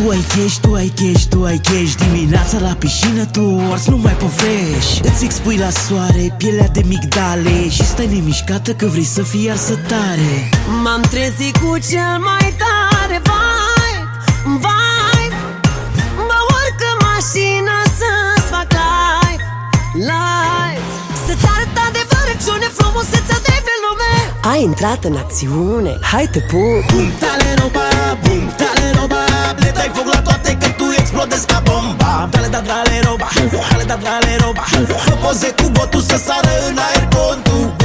Tu ai cash, tu ai cash, tu ai cash. Dimineața la piscină tu ars numai povești. Îți expui la soare pielea de migdale Și stai nemișcată că vrei să fii arsă tare M-am trezit cu cel mai tare vibe, vibe. Mă urc în mașină să-ți fac live, live. Să-ți arăt adevărăciune, frumusețea de pe lume Ai intrat în acțiune, hai te pup. Bum, tale roba, bum, tale roba Le dai foc la toate că tu explodezi ca bomba. Dale, da, dale roba, dale, da, dale roba Fă poze cu botul să sară în aer contul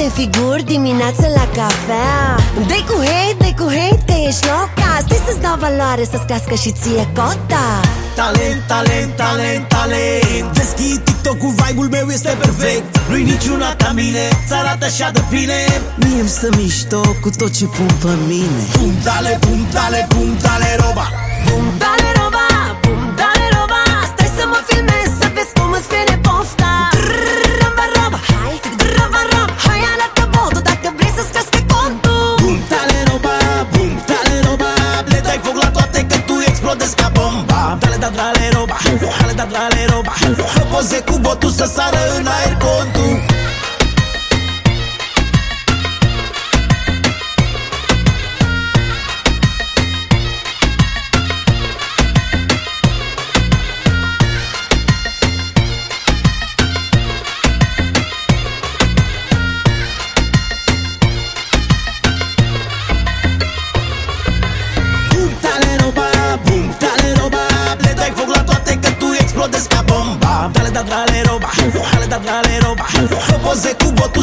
Rupe-te în figuri dimineața la cafea. Dai cu hate, dai cu hate, că ești loca. Stai să-ți dau valoare, să-ți crească și ție cota. Talent, talent, talent, talent. Deschid TikTok-ul, vibe-ul meu este perfect. Nu-i niciuna ca mine, ți arată așa de bine Mie-mi stă mișto cu tot ce pun pe mine. Bum, dale, bum, dale, bum, dale roba. Bum, dale dale, da, dale roba. Fă poze cu botul să sară în aer contul dale, da, dale roba Fă poze cu botul